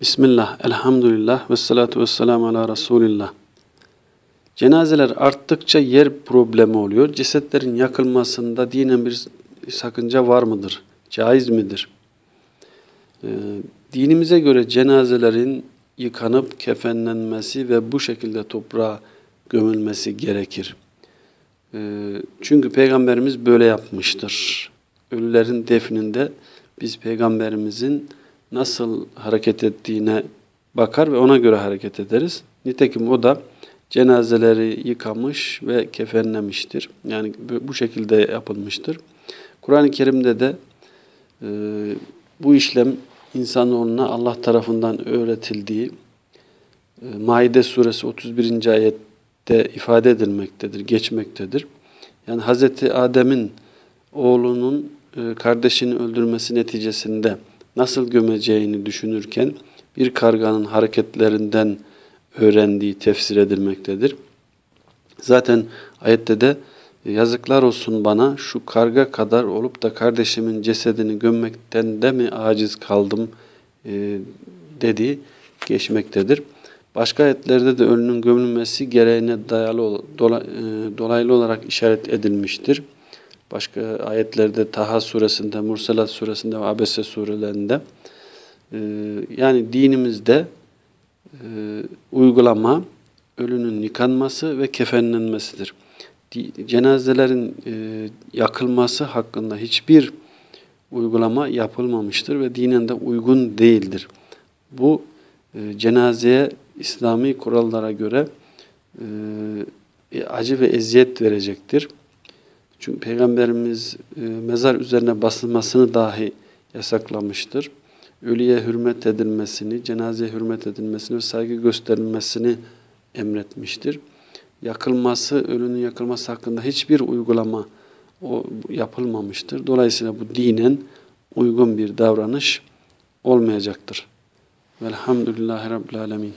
Bismillah, elhamdülillah ve salatu ve selamu ala Resulillah. Cenazeler arttıkça yer problemi oluyor. Cesetlerin yakılmasında dinen bir sakınca var mıdır? Caiz midir? Ee, dinimize göre cenazelerin yıkanıp kefenlenmesi ve bu şekilde toprağa gömülmesi gerekir. Ee, çünkü Peygamberimiz böyle yapmıştır. Ölülerin defninde biz Peygamberimizin nasıl hareket ettiğine bakar ve ona göre hareket ederiz. Nitekim o da cenazeleri yıkamış ve kefenlemiştir. Yani bu şekilde yapılmıştır. Kur'an-ı Kerim'de de e, bu işlem insanoğluna Allah tarafından öğretildiği e, Maide suresi 31. ayette ifade edilmektedir, geçmektedir. Yani Hz. Adem'in oğlunun e, kardeşini öldürmesi neticesinde nasıl gömeceğini düşünürken bir karganın hareketlerinden öğrendiği tefsir edilmektedir. Zaten ayette de yazıklar olsun bana şu karga kadar olup da kardeşimin cesedini gömmekten de mi aciz kaldım e, dediği geçmektedir. Başka ayetlerde de ölünün gömülmesi gereğine dayalı e, dolaylı olarak işaret edilmiştir. Başka ayetlerde Taha suresinde, Mursalat suresinde ve Abese surelerinde e, yani dinimizde e, uygulama ölünün yıkanması ve kefenlenmesidir. Cenazelerin e, yakılması hakkında hiçbir uygulama yapılmamıştır ve dinen de uygun değildir. Bu cenazeye İslami kurallara göre acı ve eziyet verecektir. Çünkü Peygamberimiz e, mezar üzerine basılmasını dahi yasaklamıştır. Ölüye hürmet edilmesini, cenazeye hürmet edilmesini ve saygı gösterilmesini emretmiştir. Yakılması, ölünün yakılması hakkında hiçbir uygulama o yapılmamıştır. Dolayısıyla bu dinen uygun bir davranış olmayacaktır. Velhamdülillahi Rabbil Alemin.